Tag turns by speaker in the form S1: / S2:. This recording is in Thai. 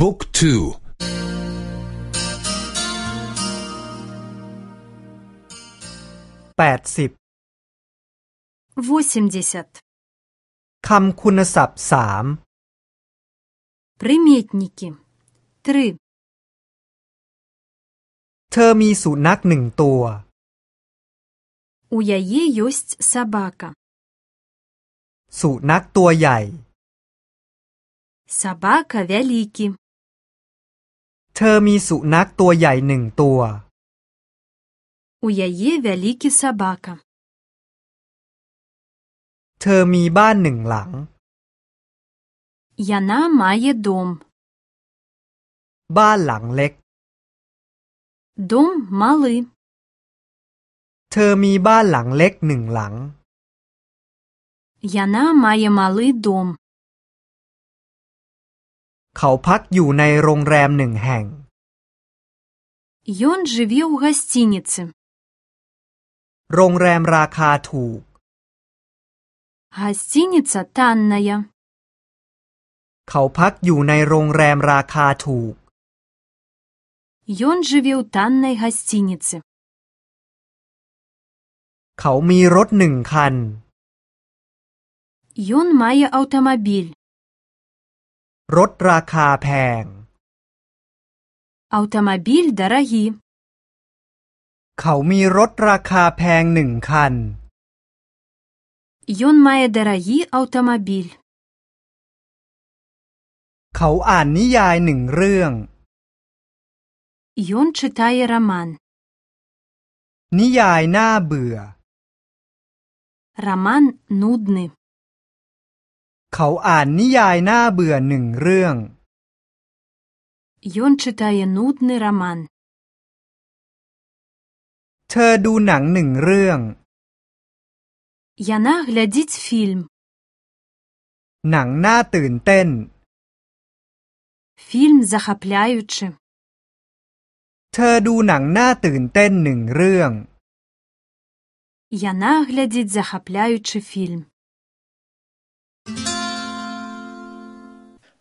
S1: บุ๊กทู
S2: แปดสิบคำคุณศัพท์สาม
S3: Приметники. Три.
S2: เธอมีสุนัขหนึ่งตัว
S3: У яе ёсць сабака.
S2: สุนัขตัวใหญ่
S3: Сабака вялікі.
S2: เธอมีสุนัขตัวใหญ่หนึ่งตัว
S3: У яе вялікі сабака.
S2: เธอมีบ้านหนึ่งหลัง
S3: Яна мае дом.
S2: บ้านหลังเล็ก
S3: Дом малы.
S2: เธอมีบ้านหลังเล็กหนึ่งหลัง
S3: Яна мае малы дом.
S2: เขาพักอยู่ในโรงแรมหนึ่งแห่ง
S3: Ён жыве ў гасцініцы.
S2: โรงแรมราคาถูก
S3: Гасцініца танная.
S2: เขาพักอยู่ในโรงแรมราคาถูก
S3: Ён жыве ў таннай гасцініцы.
S2: เขามีรถหนึ่งคัน
S3: Ён мае аўтамабіль.
S2: รถราคาแพง
S3: Аўтамабіль дарагі.
S2: เขามีรถราคาแพงหนึ่งคัน
S3: Ён мае дарагі аўтамабіль.
S2: เขาอ่านนิยายหนึ่งเรื่อง
S3: Ён чытае раман.
S2: นิยายน่าเบื่อ
S3: Раман нудны.
S2: เขาอ่านนิยายน่าเบื่อหนึ่งเรื่อง
S3: Ён чытае нудны раман.
S2: เธอดูหนังหนึ่งเรื่อง
S3: Яна глядзіць фільм.
S2: หนังน่าตื่นเต้น
S3: Фільм захапляючы.
S2: เธอดูหนังน่าตื่นเต้นหนึ่งเรื่อง
S3: Яна глядзіць захапляючы фільм.